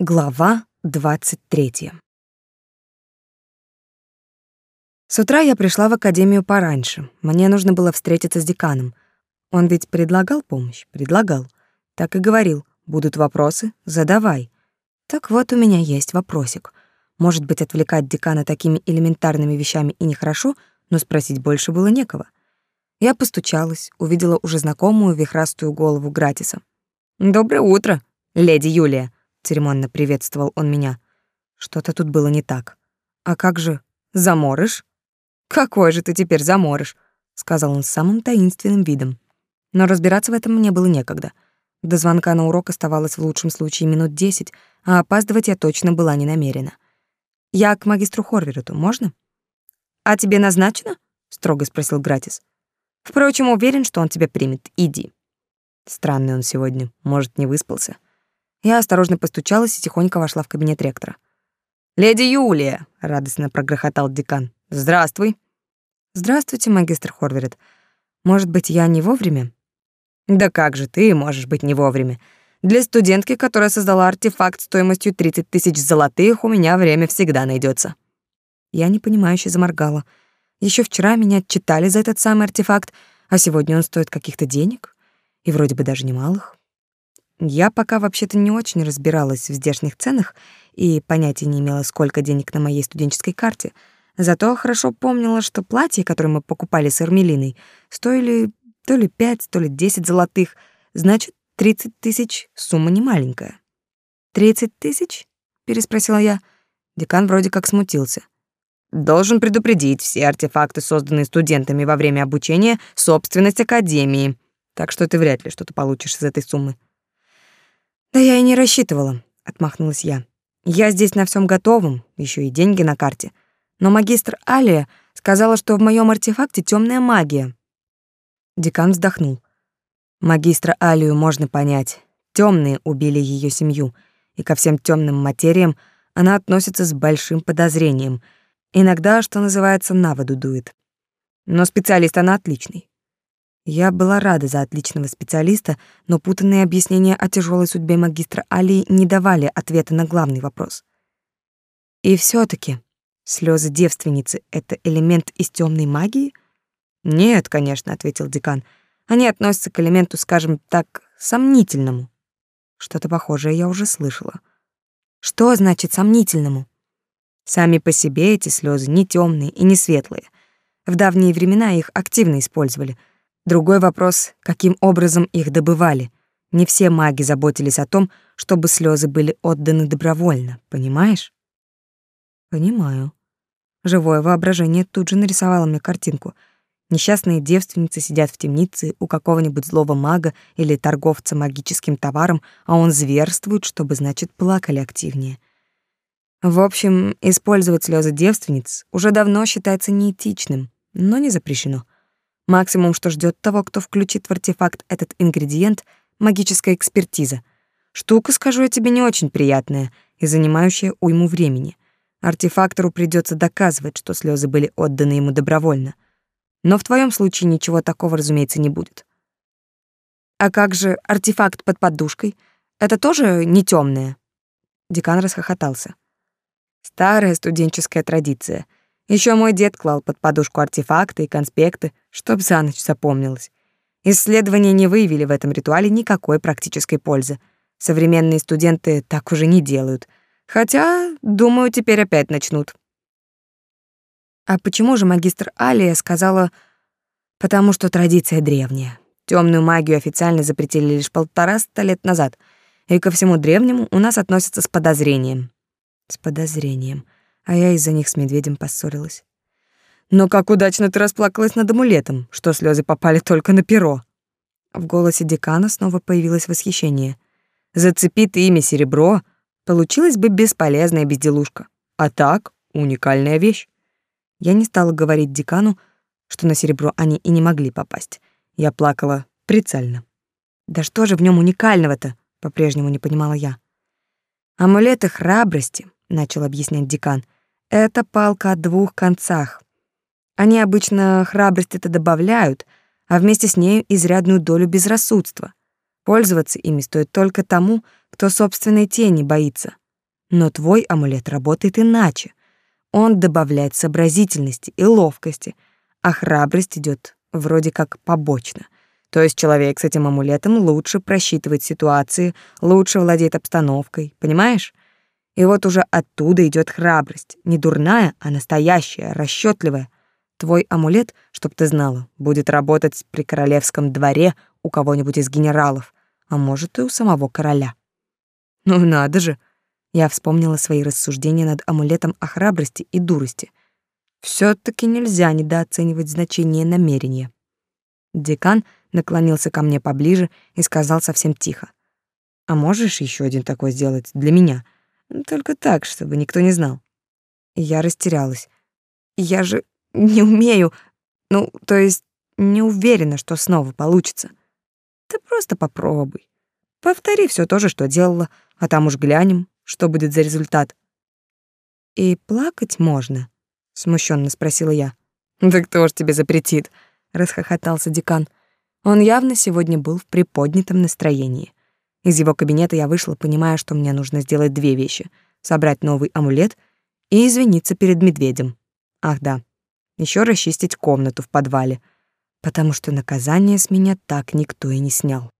Глава 23. С утра я пришла в академию пораньше. Мне нужно было встретиться с деканом. Он ведь предлагал помощь, предлагал. Так и говорил: будут вопросы задавай. Так вот у меня есть вопросик. Может быть, отвлекать декана такими элементарными вещами и нехорошо, но спросить больше было некого. Я постучалась, увидела уже знакомую вихрастую голову Гратиса. Доброе утро, леди Юлия церемонно приветствовал он меня. Что-то тут было не так. А как же заморыш? Какой же ты теперь заморыш? сказал он с самым таинственным видом. Но разбираться в этом мне было некогда. До звонка на урок оставалось в лучшем случае минут десять, а опаздывать я точно была не намерена. Я к магистру Хорверету, можно? А тебе назначено? строго спросил Гратис. Впрочем, уверен, что он тебя примет. Иди. Странный он сегодня, может, не выспался. Я осторожно постучалась и тихонько вошла в кабинет ректора. «Леди Юлия!» — радостно прогрохотал декан. «Здравствуй!» «Здравствуйте, магистр Хорверет. Может быть, я не вовремя?» «Да как же ты можешь быть не вовремя? Для студентки, которая создала артефакт стоимостью 30 тысяч золотых, у меня время всегда найдется. Я непонимающе заморгала. Еще вчера меня отчитали за этот самый артефакт, а сегодня он стоит каких-то денег, и вроде бы даже немалых. Я пока вообще-то не очень разбиралась в здешних ценах и понятия не имела, сколько денег на моей студенческой карте. Зато хорошо помнила, что платье, которое мы покупали с Эрмелиной, стоили то ли пять, то ли десять золотых. Значит, тридцать тысяч — сумма немаленькая. «Тридцать тысяч?» — переспросила я. Декан вроде как смутился. «Должен предупредить, все артефакты, созданные студентами во время обучения, собственность Академии. Так что ты вряд ли что-то получишь из этой суммы». Да я и не рассчитывала, отмахнулась я. Я здесь на всем готовом, еще и деньги на карте. Но магистр Алия сказала, что в моем артефакте темная магия. Декан вздохнул. Магистра Алию можно понять. Темные убили ее семью, и ко всем темным материям она относится с большим подозрением. Иногда, что называется, на воду дует. Но специалист она отличный. Я была рада за отличного специалиста, но путанные объяснения о тяжелой судьбе магистра Али не давали ответа на главный вопрос. И все таки слезы девственницы — это элемент из темной магии? Нет, конечно, — ответил декан. Они относятся к элементу, скажем так, сомнительному. Что-то похожее я уже слышала. Что значит сомнительному? Сами по себе эти слезы не темные и не светлые. В давние времена их активно использовали — Другой вопрос, каким образом их добывали. Не все маги заботились о том, чтобы слезы были отданы добровольно, понимаешь? Понимаю. Живое воображение тут же нарисовало мне картинку. Несчастные девственницы сидят в темнице у какого-нибудь злого мага или торговца магическим товаром, а он зверствует, чтобы, значит, плакали активнее. В общем, использовать слезы девственниц уже давно считается неэтичным, но не запрещено. Максимум, что ждет того, кто включит в артефакт этот ингредиент — магическая экспертиза. Штука, скажу я тебе, не очень приятная и занимающая уйму времени. Артефактору придется доказывать, что слезы были отданы ему добровольно. Но в твоем случае ничего такого, разумеется, не будет. А как же артефакт под подушкой? Это тоже не темное? Декан расхохотался. Старая студенческая традиция — еще мой дед клал под подушку артефакты и конспекты, чтоб за ночь запомнилось. Исследования не выявили в этом ритуале никакой практической пользы. Современные студенты так уже не делают. Хотя, думаю, теперь опять начнут. А почему же магистр Алия сказала «потому что традиция древняя». Темную магию официально запретили лишь полтораста лет назад, и ко всему древнему у нас относятся с подозрением. С подозрением а я из-за них с медведем поссорилась. Но как удачно ты расплакалась над амулетом, что слезы попали только на перо. В голосе декана снова появилось восхищение. Зацепи ты имя серебро, получилась бы бесполезная безделушка. А так, уникальная вещь. Я не стала говорить декану, что на серебро они и не могли попасть. Я плакала прицельно. Да что же в нем уникального-то? По-прежнему не понимала я. Амулеты храбрости, начал объяснять декан — это палка о двух концах. Они обычно храбрость это добавляют, а вместе с нею изрядную долю безрассудства. Пользоваться ими стоит только тому, кто собственной тени боится. Но твой амулет работает иначе. Он добавляет сообразительности и ловкости, а храбрость идет вроде как побочно. То есть человек с этим амулетом лучше просчитывает ситуации, лучше владеет обстановкой, понимаешь? И вот уже оттуда идет храбрость, не дурная, а настоящая, расчетливая. Твой амулет, чтоб ты знала, будет работать при королевском дворе у кого-нибудь из генералов, а может и у самого короля. Ну надо же. Я вспомнила свои рассуждения над амулетом о храбрости и дурости. все таки нельзя недооценивать значение намерения. Декан наклонился ко мне поближе и сказал совсем тихо: "А можешь еще один такой сделать для меня? Только так, чтобы никто не знал". я растерялась. Я же не умею, ну, то есть не уверена, что снова получится. Ты просто попробуй. Повтори все то же, что делала, а там уж глянем, что будет за результат. И плакать можно, смущенно спросила я. Да кто ж тебе запретит? расхохотался декан. Он явно сегодня был в приподнятом настроении. Из его кабинета я вышла, понимая, что мне нужно сделать две вещи: собрать новый амулет и извиниться перед медведем. Ах да, еще расчистить комнату в подвале, потому что наказание с меня так никто и не снял.